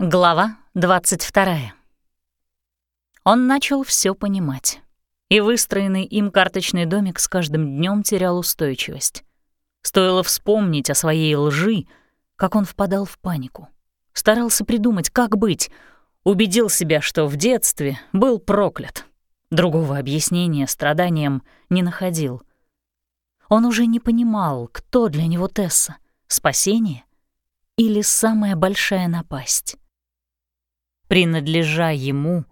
Глава 22. Он начал все понимать, и выстроенный им карточный домик с каждым днем терял устойчивость. Стоило вспомнить о своей лжи, как он впадал в панику. Старался придумать, как быть, убедил себя, что в детстве был проклят. Другого объяснения страданиям не находил. Он уже не понимал, кто для него Тесса — спасение или самая большая напасть. Принадлежа ему,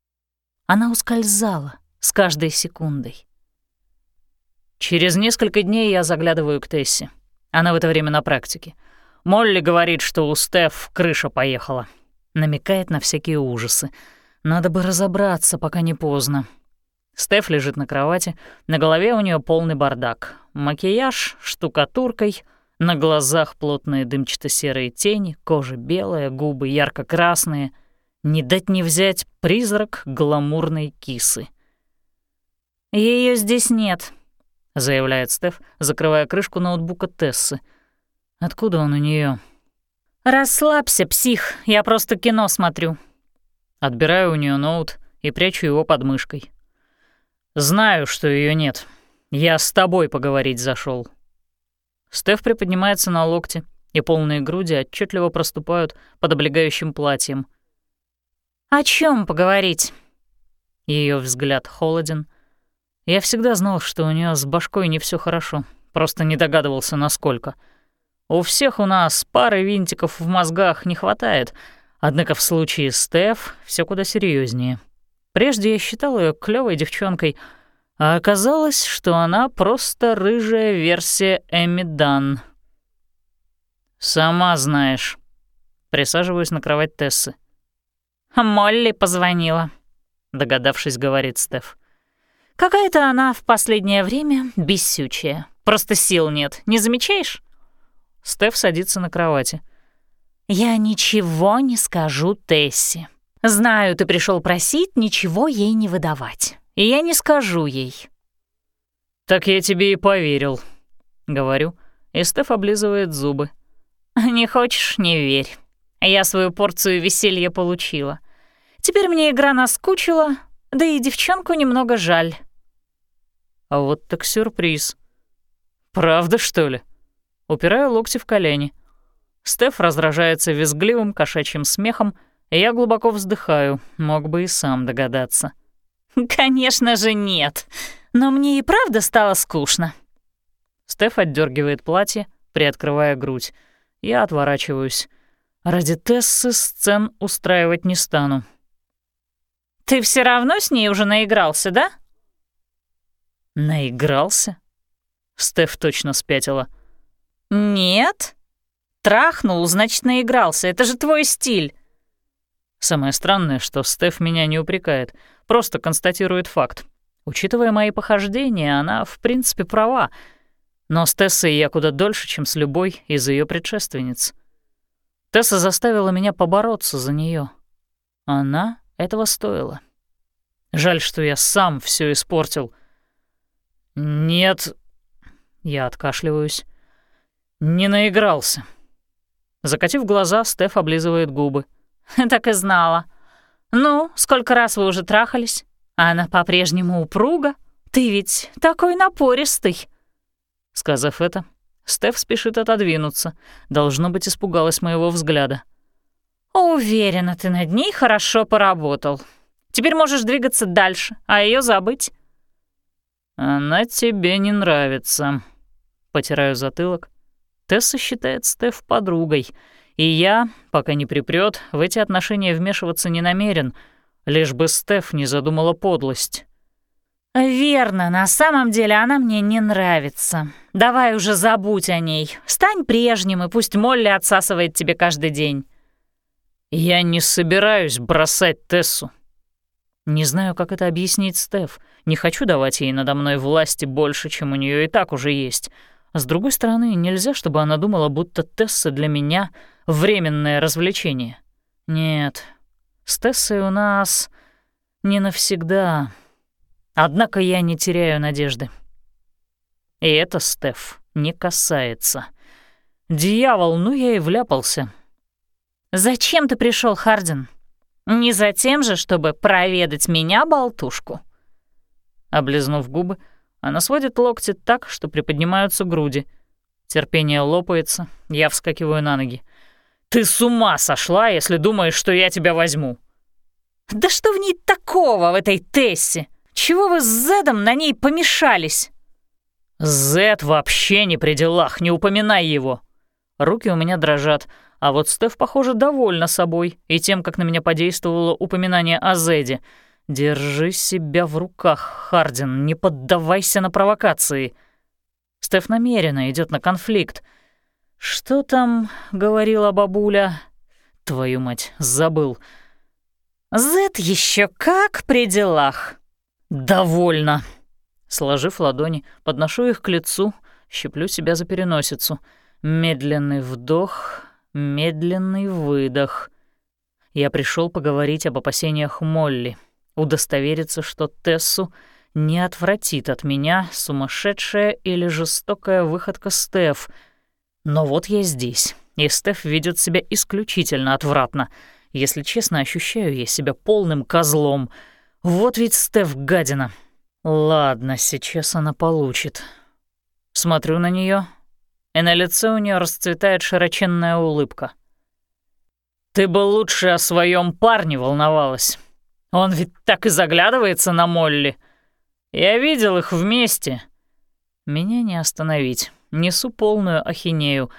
она ускользала с каждой секундой. Через несколько дней я заглядываю к Тессе. Она в это время на практике. Молли говорит, что у Стеф крыша поехала. Намекает на всякие ужасы. Надо бы разобраться, пока не поздно. Стеф лежит на кровати, на голове у нее полный бардак. Макияж штукатуркой, на глазах плотные дымчато-серые тени, кожа белая, губы ярко-красные. Не дать не взять призрак гламурной кисы. Ее здесь нет», — заявляет Стеф, закрывая крышку ноутбука Тессы. «Откуда он у нее? «Расслабься, псих, я просто кино смотрю». Отбираю у нее ноут и прячу его под мышкой. «Знаю, что ее нет. Я с тобой поговорить зашел. Стеф приподнимается на локте, и полные груди отчетливо проступают под облегающим платьем. «О чем поговорить?» Ее взгляд холоден. Я всегда знал, что у нее с башкой не все хорошо, просто не догадывался, насколько. У всех у нас пары винтиков в мозгах не хватает, однако в случае Стеф все куда серьезнее. Прежде я считал ее клевой девчонкой, а оказалось, что она просто рыжая версия Эми Дан. «Сама знаешь». Присаживаюсь на кровать Тессы. «Молли позвонила», — догадавшись, говорит Стеф. «Какая-то она в последнее время бессючая. Просто сил нет, не замечаешь?» Стеф садится на кровати. «Я ничего не скажу Тессе. Знаю, ты пришел просить ничего ей не выдавать. И я не скажу ей». «Так я тебе и поверил», — говорю, и Стеф облизывает зубы. «Не хочешь — не верь. Я свою порцию веселья получила. Теперь мне игра наскучила, да и девчонку немного жаль». А вот так сюрприз. «Правда, что ли?» Упираю локти в колени. Стеф раздражается визгливым кошачьим смехом, и я глубоко вздыхаю, мог бы и сам догадаться. «Конечно же нет, но мне и правда стало скучно». Стеф отдергивает платье, приоткрывая грудь. Я отворачиваюсь. Ради Тессы сцен устраивать не стану. «Ты все равно с ней уже наигрался, да?» «Наигрался?» Стеф точно спятила. «Нет. Трахнул, значит, наигрался. Это же твой стиль». Самое странное, что Стеф меня не упрекает, просто констатирует факт. Учитывая мои похождения, она, в принципе, права. Но с Тессой я куда дольше, чем с любой из ее предшественниц. Тесса заставила меня побороться за нее. Она этого стоила. Жаль, что я сам все испортил. Нет, я откашливаюсь. Не наигрался. Закатив глаза, Стеф облизывает губы. «Так и знала. Ну, сколько раз вы уже трахались? Она по-прежнему упруга? Ты ведь такой напористый». Сказав это, Стеф спешит отодвинуться. Должно быть, испугалась моего взгляда. «Уверена, ты над ней хорошо поработал. Теперь можешь двигаться дальше, а ее забыть». «Она тебе не нравится», — потираю затылок. Тесса считает Стеф подругой — и я, пока не припрёт, в эти отношения вмешиваться не намерен, лишь бы Стеф не задумала подлость. «Верно, на самом деле она мне не нравится. Давай уже забудь о ней. Стань прежним, и пусть Молли отсасывает тебе каждый день». «Я не собираюсь бросать Тессу». Не знаю, как это объяснить Стеф. Не хочу давать ей надо мной власти больше, чем у нее и так уже есть. С другой стороны, нельзя, чтобы она думала, будто Тесса для меня — временное развлечение. Нет, с Тессой у нас не навсегда. Однако я не теряю надежды. И это Стеф не касается. Дьявол, ну я и вляпался. «Зачем ты пришел, Хардин? Не за тем же, чтобы проведать меня, болтушку?» Облизнув губы, она сводит локти так, что приподнимаются груди. Терпение лопается, я вскакиваю на ноги. «Ты с ума сошла, если думаешь, что я тебя возьму!» «Да что в ней такого, в этой Тессе? Чего вы с Зедом на ней помешались?» «Зед вообще не при делах, не упоминай его!» Руки у меня дрожат, а вот Стеф, похоже, довольна собой и тем, как на меня подействовало упоминание о Зеде. «Держи себя в руках, Хардин, не поддавайся на провокации!» Стеф намеренно идет на конфликт. «Что там?» — говорила бабуля. «Твою мать, забыл». «Зет еще как при делах!» «Довольно!» Сложив ладони, подношу их к лицу, щеплю себя за переносицу. Медленный вдох, медленный выдох. Я пришел поговорить об опасениях Молли, удостовериться, что Тессу не отвратит от меня сумасшедшая или жестокая выходка Стеф. Но вот я здесь, и Стеф ведет себя исключительно отвратно. Если честно, ощущаю я себя полным козлом. Вот ведь Стеф гадина. Ладно, сейчас она получит. Смотрю на нее, и на лице у нее расцветает широченная улыбка. «Ты бы лучше о своем парне волновалась. Он ведь так и заглядывается на Молли. Я видел их вместе. Меня не остановить. Несу полную ахинею.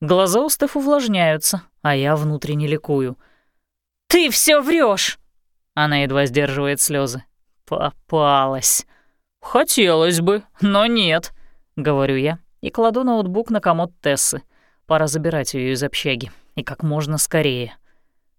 Глаза у Стеф увлажняются, а я внутренне ликую. «Ты все врешь! Она едва сдерживает слезы. Попалась. Хотелось бы, но нет, говорю я и кладу ноутбук на комод Тессы. Пора забирать ее из общаги, и как можно скорее.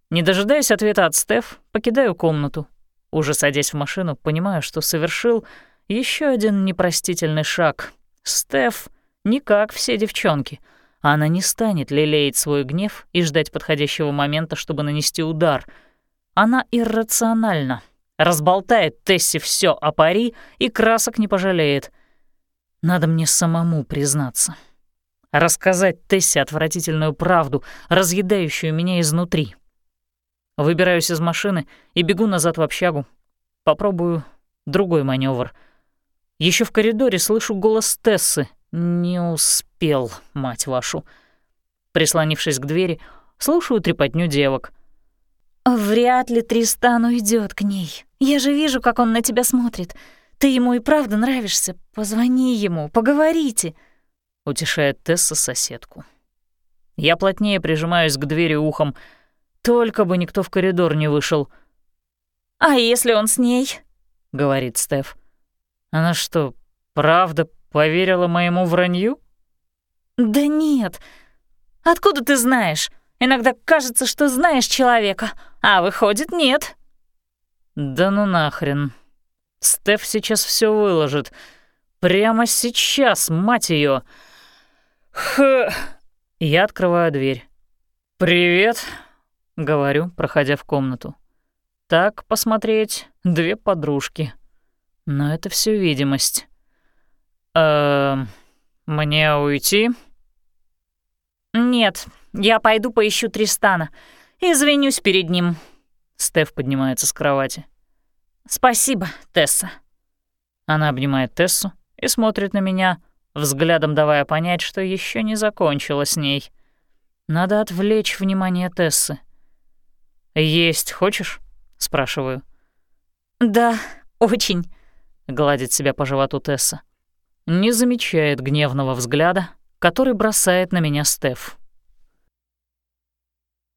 Не дожидаясь ответа от Стеф, покидаю комнату. Уже садясь в машину, понимаю, что совершил еще один непростительный шаг. Стеф не как все девчонки. Она не станет лелеять свой гнев и ждать подходящего момента, чтобы нанести удар. Она иррациональна, разболтает Тесси все о пари и красок не пожалеет. Надо мне самому признаться. Рассказать Тессе отвратительную правду, разъедающую меня изнутри. Выбираюсь из машины и бегу назад в общагу. Попробую другой маневр. Еще в коридоре слышу голос Тессы. Не успел, мать вашу. Прислонившись к двери, слушаю трепотню девок — «Вряд ли Тристан уйдет к ней. Я же вижу, как он на тебя смотрит. Ты ему и правда нравишься. Позвони ему, поговорите», — утешает Тесса соседку. Я плотнее прижимаюсь к двери ухом. Только бы никто в коридор не вышел. «А если он с ней?» — говорит Стеф. «Она что, правда поверила моему вранью?» «Да нет. Откуда ты знаешь? Иногда кажется, что знаешь человека, а выходит, нет». «Да ну нахрен. Стеф сейчас все выложит. Прямо сейчас, мать ее. Х... Я открываю дверь. «Привет», — говорю, проходя в комнату. «Так, посмотреть, две подружки. Но это все видимость. Эм, мне уйти?» «Нет, я пойду поищу Тристана. Извинюсь перед ним». Стеф поднимается с кровати. «Спасибо, Тесса». Она обнимает Тессу и смотрит на меня, взглядом давая понять, что еще не закончила с ней. Надо отвлечь внимание Тессы. «Есть хочешь?» — спрашиваю. «Да, очень», — гладит себя по животу Тесса. Не замечает гневного взгляда, который бросает на меня Стеф.